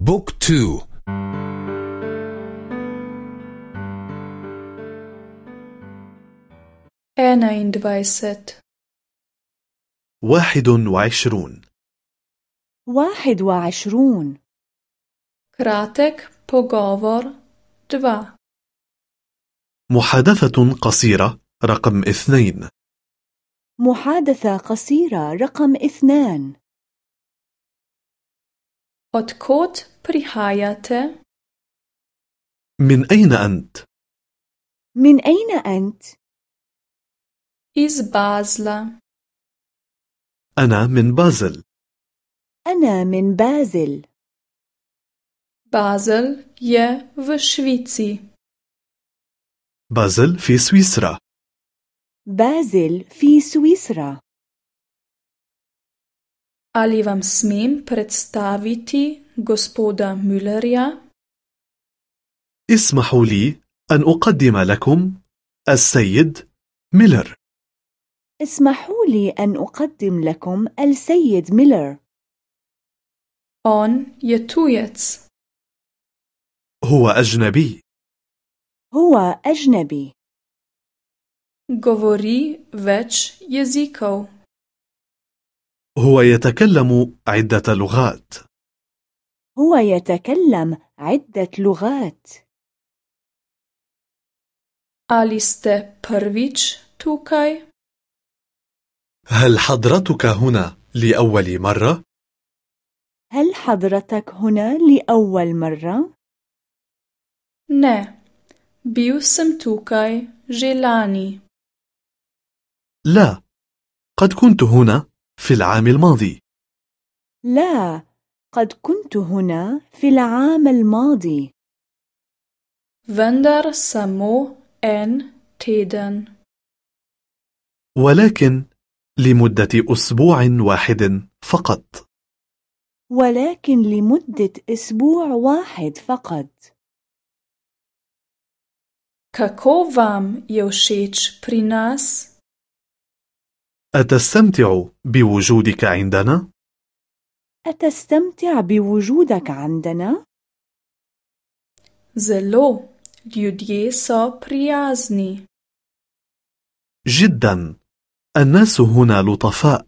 بوك تو enaindvajset واحد وعشرون. واحد وعشرون. kratek pogovor dva محادثة قصيرة رقم اثنين. محادثة قصيرة رقم اثنان. Od kod prihajate? من أين أنت؟ من أين أنت؟ Iz Bazla. أنا من بازل أنا من بازل Bazel je v Švici. بازل في سويسرا بازل في سويسرا Ali vam smem predstaviti gospoda Müllerja? اسمحوا لي أن أقدم لكم السيد ميلر اسمحوا لي أن أقدم لكم السيد ميلر On je tujec. هو أجنبي هو أجنبي Govori več jezikov. هو يتكلم عدة لغات هو يتكلم عدة لغات Ali ste prvič tukaj? هل حضرتك هنا لأول مرة؟ هل حضرتك هنا لأول مرة؟ Sem tukaj že lani. لا قد كنت هنا في العام الماضي لا قد كنت هنا في العام الماضي Vendar samo en teden. ولكن لمدة أسبوع واحد فقط ولكن لمدة أسبوع واحد فقط Kako vam je všeč pri nas? أتستمتع بوجودك عندنا؟ أتستمتع بوجودك عندنا؟ Zelo. Ljudje so prijazni. جدا الناس هنا لطفاء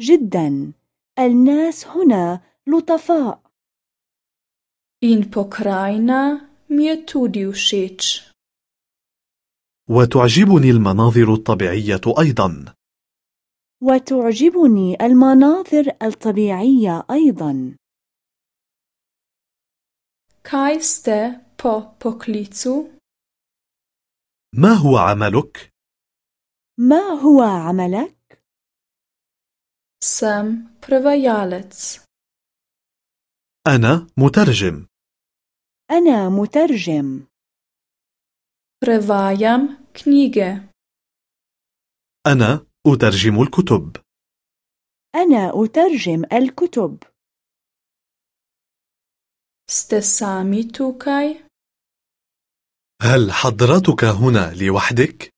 جدا الناس هنا لطفاء In pokrajina mi je tudi všeč. وتعجبني المناظر الطبيعية أيضا وتعجبني المناظر الطبيعية أيضا Kaj ste po poklicu? ما هو عملك؟ ما هو عملك؟ Sem prevajalec. أنا مترجم أنا مترجم Prevajam knjige. أنا أترجم الكتب أنا أترجم الكتب Ste sami tukaj? هل حضرتك هنا لوحدك؟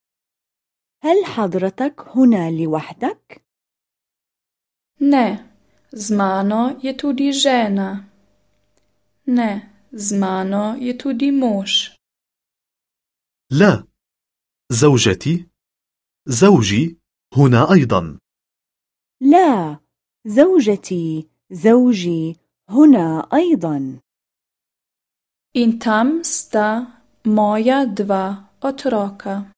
هل حضرتك هنا لوحدك؟ Ne. Z mano je tudi žena. Ne. Z mano je tudi mož. لا زوجتي زوجي هنا أيضا. لا زوجتي زوجي هنا أيضا. In tam sta moja dva otroka.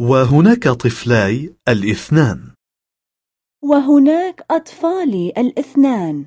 وهناك طفلاي الاثنان. وهناك أطفالي الاثنان.